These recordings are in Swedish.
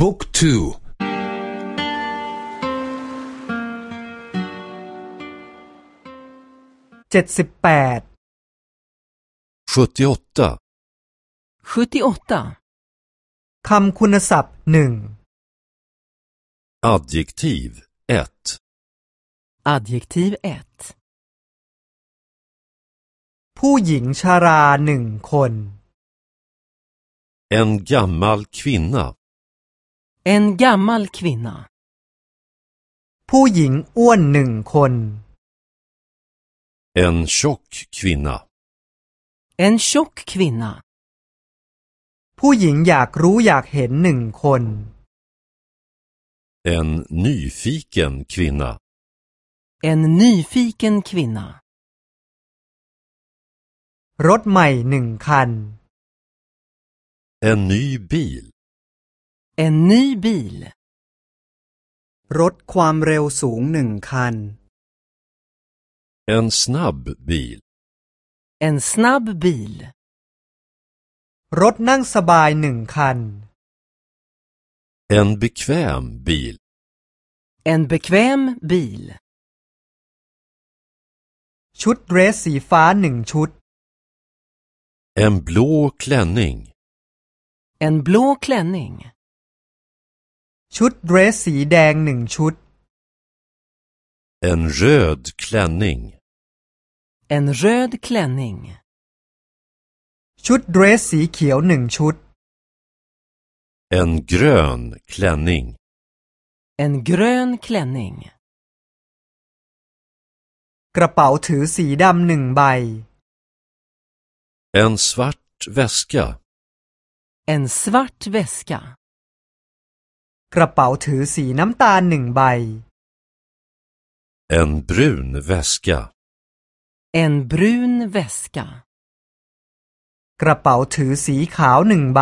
บุ๊กทู เจ็ดสิบแปด 78. 78. คำคุณศัพท์หนึ่ง Adjektiv 1. Adjektiv 1. ผู้หญิงชาราหนึ่งคน En gammal kvinna. En gammal kvinna. ผู้หญิงอ้วนหนึ่งคน En tjock kvinna. En tjock kvinna. ผู้หญิงอยากรู้อยากเห็นหนึ่งคน En nyfiken kvinna. En nyfiken kvinna. รถใหม่หนึ่งคัน En ny bil. En ny bil. รถความเร็วสูงหนึ่งคัน En snabb bil. En snabb bil. รถนั่งสบายหนึ่งคัน En bekväm bil. En bekväm bil. ชุดเดรสสีฟ้าหนึ่งชุด En blå klänning. En blå klänning. ชุดเดรสสีแดงหนึ่งชุด En röd klänning. En röd klänning. ชุดเดรสสีเขียวหนึ่งชุด En grön klänning. En grön klänning. กระเป๋าถือสีดำหนึ่งใบ En svart väska. En svart väska. กระเป๋าถือสีน้ำตาลหนึ่งใบ En brun väska. En brun väska. กระเป๋าถือสีขาวหนึ่งใบ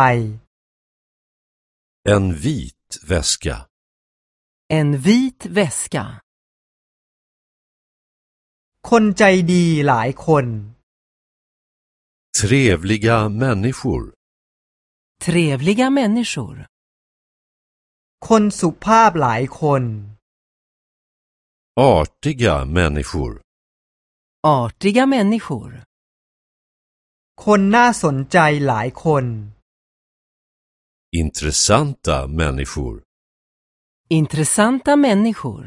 En vit väska. En vit väska. คนใจดีหลายคน Trevliga människor. Trevliga människor. คนสุภาพหลายคน Artiga människor. Artiga människor. คนน่าสนใจหลายคน Intressanta människor. Intressanta människor.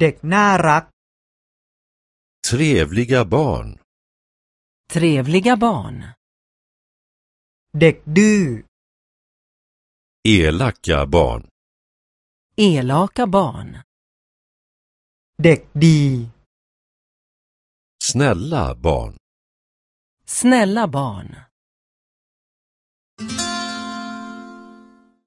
เด็กน่ารัก Trevliga barn. Trevliga barn. เด็กดื้อ Elaka barn. Elaka barn. เด็กดี Snälla barn. Snälla barn.